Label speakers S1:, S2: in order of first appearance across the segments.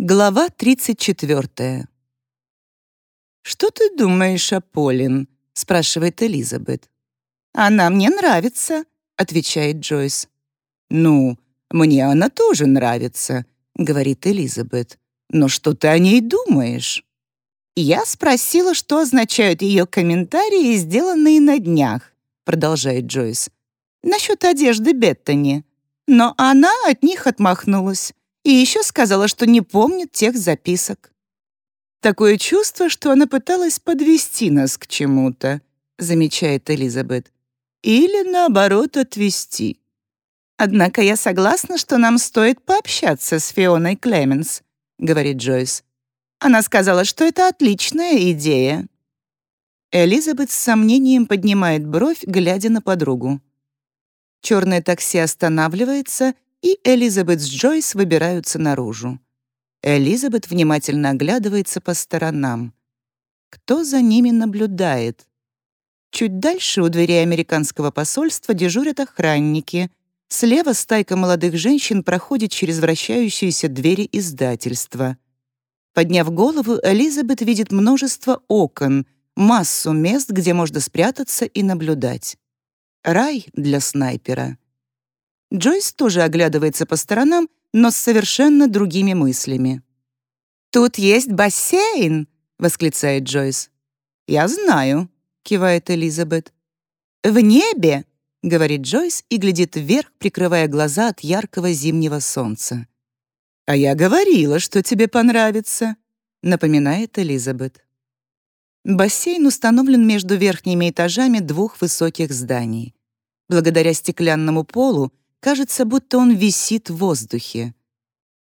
S1: Глава 34. «Что ты думаешь о Полин?» — спрашивает Элизабет.
S2: «Она мне нравится», — отвечает Джойс.
S1: «Ну, мне она тоже нравится», — говорит Элизабет. «Но что ты о ней думаешь?»
S2: «Я спросила, что означают ее комментарии, сделанные на днях», — продолжает Джойс. «Насчет одежды Беттани. Но она от них отмахнулась. И еще сказала, что не помнит тех записок.
S1: «Такое чувство, что она пыталась подвести нас к чему-то», замечает Элизабет. «Или, наоборот, отвести».
S2: «Однако я согласна, что нам стоит пообщаться с Фионой Клеменс», говорит Джойс. «Она сказала, что это отличная идея».
S1: Элизабет с сомнением поднимает бровь, глядя на подругу. Черное такси останавливается, и Элизабет с Джойс выбираются наружу. Элизабет внимательно оглядывается по сторонам. Кто за ними наблюдает? Чуть дальше у дверей американского посольства дежурят охранники. Слева стайка молодых женщин проходит через вращающиеся двери издательства. Подняв голову, Элизабет видит множество окон, массу мест, где можно спрятаться и наблюдать. Рай для снайпера. Джойс тоже оглядывается по сторонам, но с совершенно другими мыслями.
S2: «Тут есть бассейн!» — восклицает Джойс.
S1: «Я знаю», — кивает Элизабет.
S2: «В небе!»
S1: — говорит Джойс и глядит вверх, прикрывая глаза от яркого зимнего солнца. «А я говорила, что тебе понравится», — напоминает Элизабет. Бассейн установлен между верхними этажами двух высоких зданий. Благодаря стеклянному полу Кажется, будто он висит в воздухе.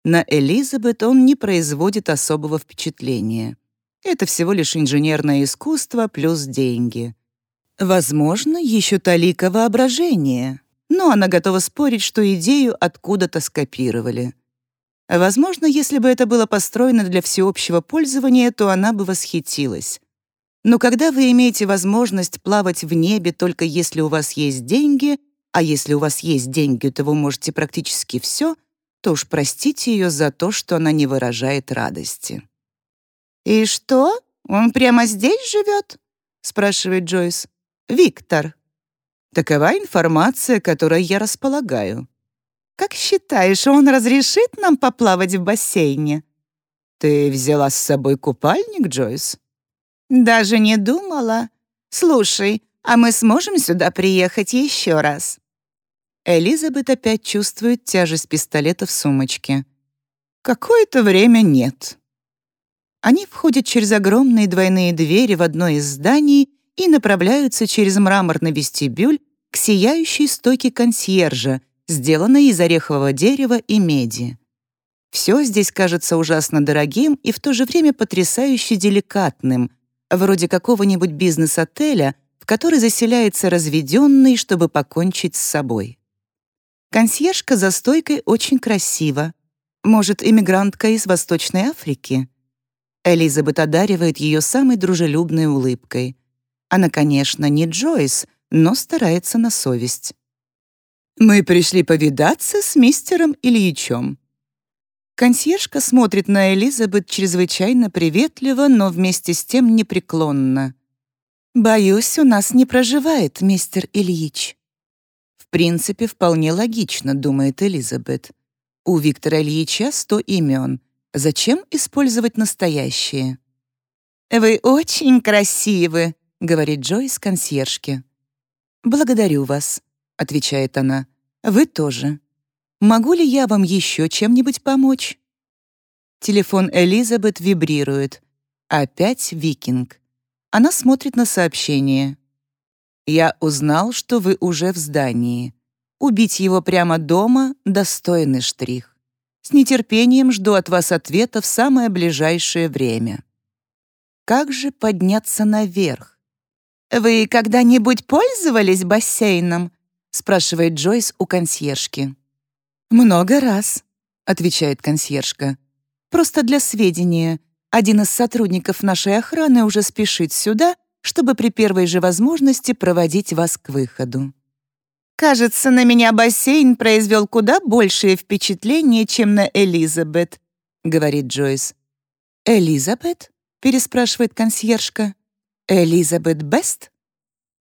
S1: На Элизабет он не производит особого впечатления. Это всего лишь инженерное искусство плюс деньги. Возможно, еще талика воображения, но она готова спорить, что идею откуда-то скопировали. Возможно, если бы это было построено для всеобщего пользования, то она бы восхитилась. Но когда вы имеете возможность плавать в небе только если у вас есть деньги — а если у вас есть деньги, то вы можете практически все, то уж простите ее за то, что она не выражает радости.
S2: «И что, он прямо здесь живет?» — спрашивает Джойс. «Виктор».
S1: Такова информация, которой я располагаю.
S2: «Как считаешь, он разрешит нам поплавать в бассейне?»
S1: «Ты взяла с собой купальник, Джойс?»
S2: «Даже не думала. Слушай, а мы сможем сюда приехать еще раз?»
S1: Элизабет опять чувствует тяжесть пистолета в сумочке. «Какое-то время нет». Они входят через огромные двойные двери в одно из зданий и направляются через мраморный вестибюль к сияющей стойке консьержа, сделанной из орехового дерева и меди. Все здесь кажется ужасно дорогим и в то же время потрясающе деликатным, вроде какого-нибудь бизнес-отеля, в который заселяется разведенный, чтобы покончить с собой. Консьержка за стойкой очень красива. Может, иммигрантка из Восточной Африки? Элизабет одаривает ее самой дружелюбной улыбкой. Она, конечно, не Джойс, но старается на совесть. «Мы пришли повидаться с мистером Ильичом». Консьержка смотрит на Элизабет чрезвычайно приветливо, но вместе с тем непреклонно. «Боюсь, у нас не проживает мистер Ильич» принципе, вполне логично, думает Элизабет. У Виктора Ильича сто имен. Зачем использовать настоящие?
S2: «Вы очень красивы», — говорит Джойс консьержке.
S1: «Благодарю вас», — отвечает она. «Вы тоже. Могу ли я вам еще чем-нибудь помочь?» Телефон Элизабет вибрирует. Опять викинг. Она смотрит на сообщение. Я узнал, что вы уже в здании. Убить его прямо дома — достойный штрих. С нетерпением жду от вас ответа в самое ближайшее время. Как же подняться наверх?
S2: «Вы когда-нибудь пользовались бассейном?» — спрашивает Джойс у консьержки.
S1: «Много раз», — отвечает консьержка. «Просто для сведения, один из сотрудников нашей охраны уже спешит сюда чтобы при первой же возможности проводить вас к выходу.
S2: Кажется, на меня бассейн произвел куда большее впечатление, чем на Элизабет.
S1: — говорит Джойс. «Элизабет?» — переспрашивает консьержка. «Элизабет Бест?»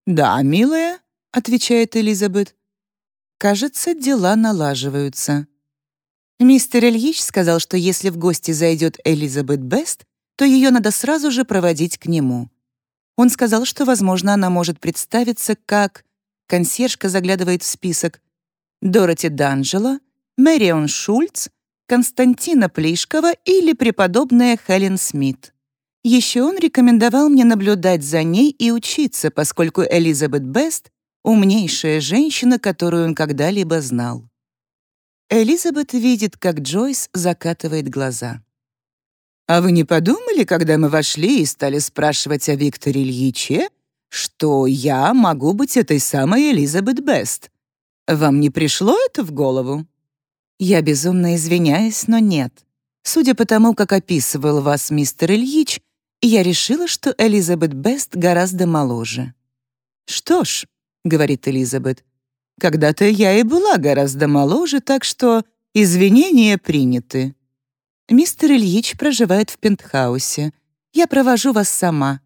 S1: «Да, милая», — отвечает Элизабет. Кажется, дела налаживаются. Мистер Ильич сказал, что если в гости зайдет Элизабет Бест, то ее надо сразу же проводить к нему. Он сказал, что, возможно, она может представиться как... Консьержка заглядывает в список. Дороти Данджело, Мэрион Шульц, Константина Плишкова или преподобная Хелен Смит. Еще он рекомендовал мне наблюдать за ней и учиться, поскольку Элизабет Бест — умнейшая женщина, которую он когда-либо знал. Элизабет видит, как Джойс закатывает глаза. «А вы не подумали, когда мы вошли и стали спрашивать о Викторе Ильиче, что я могу быть этой самой Элизабет Бест? Вам не пришло это в голову?» «Я безумно извиняюсь, но нет. Судя по тому, как описывал вас мистер Ильич, я решила, что Элизабет Бест гораздо моложе». «Что ж», — говорит Элизабет, «когда-то я и была гораздо моложе, так что извинения приняты. Мистер Ильич проживает в пентхаусе. Я провожу вас сама.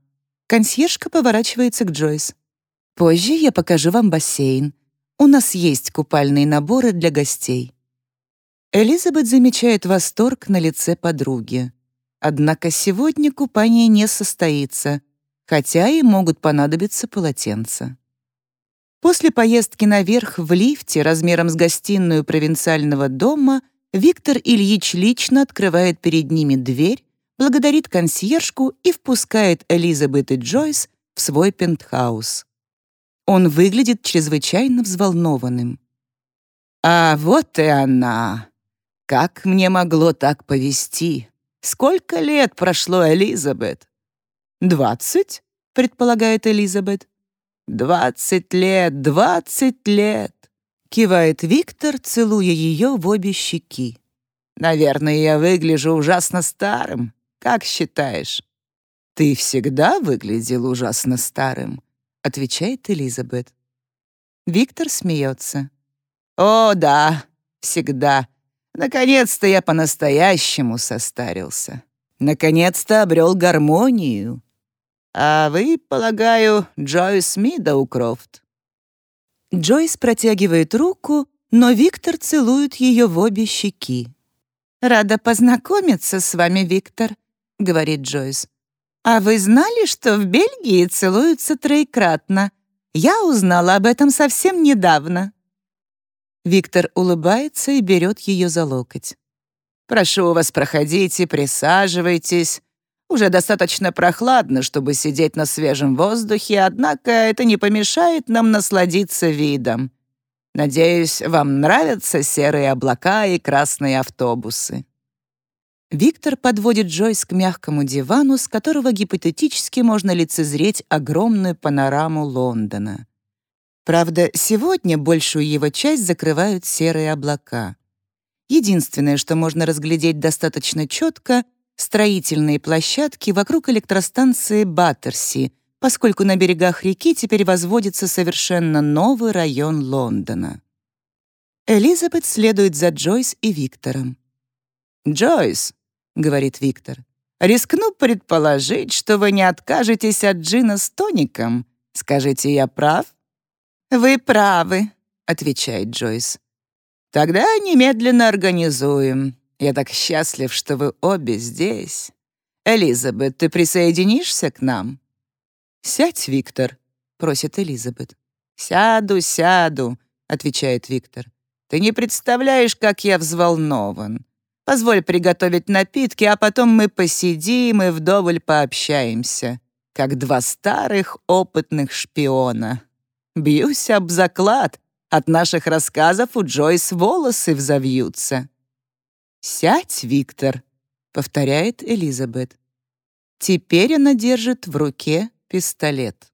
S1: Консьержка поворачивается к Джойс. Позже я покажу вам бассейн. У нас есть купальные наборы для гостей. Элизабет замечает восторг на лице подруги. Однако сегодня купание не состоится, хотя и могут понадобиться полотенца. После поездки наверх в лифте размером с гостиную провинциального дома — Виктор Ильич лично открывает перед ними дверь, благодарит консьержку и впускает Элизабет и Джойс в свой пентхаус. Он выглядит чрезвычайно взволнованным. «А вот и она! Как мне могло так повести? Сколько лет прошло, Элизабет?» «Двадцать?» — предполагает Элизабет. «Двадцать лет, двадцать лет! Кивает Виктор, целуя ее в обе щеки. «Наверное, я выгляжу ужасно старым. Как считаешь?» «Ты всегда выглядел ужасно старым», — отвечает Элизабет. Виктор смеется. «О, да, всегда. Наконец-то я по-настоящему состарился. Наконец-то обрел гармонию. А вы, полагаю, Джойс Мидоукрофт?» Джойс протягивает руку, но Виктор целует ее в обе щеки. «Рада познакомиться с вами, Виктор», — говорит Джойс. «А вы знали, что в Бельгии целуются троекратно? Я узнала об этом совсем недавно». Виктор улыбается и берет ее за локоть. «Прошу вас, проходите, присаживайтесь. Уже достаточно прохладно, чтобы сидеть на свежем воздухе, однако это не помешает нам насладиться видом. Надеюсь, вам нравятся серые облака и красные автобусы». Виктор подводит Джойс к мягкому дивану, с которого гипотетически можно лицезреть огромную панораму Лондона. Правда, сегодня большую его часть закрывают серые облака. Единственное, что можно разглядеть достаточно четко, строительные площадки вокруг электростанции Баттерси, поскольку на берегах реки теперь возводится совершенно новый район Лондона. Элизабет следует за Джойс и Виктором. «Джойс», — говорит Виктор, — «рискну предположить, что вы не откажетесь от джина с тоником. Скажите, я прав?» «Вы правы», — отвечает Джойс. «Тогда немедленно организуем. Я так счастлив, что вы обе здесь. Элизабет, ты присоединишься к нам?» «Сядь, Виктор», — просит Элизабет. «Сяду, сяду», — отвечает Виктор. «Ты не представляешь, как я взволнован. Позволь приготовить напитки, а потом мы посидим и вдоволь пообщаемся, как два старых опытных шпиона. Бьюсь об заклад, от наших рассказов у Джойс волосы взовьются». «Сядь, Виктор», — повторяет Элизабет. Теперь она держит в руке пистолет.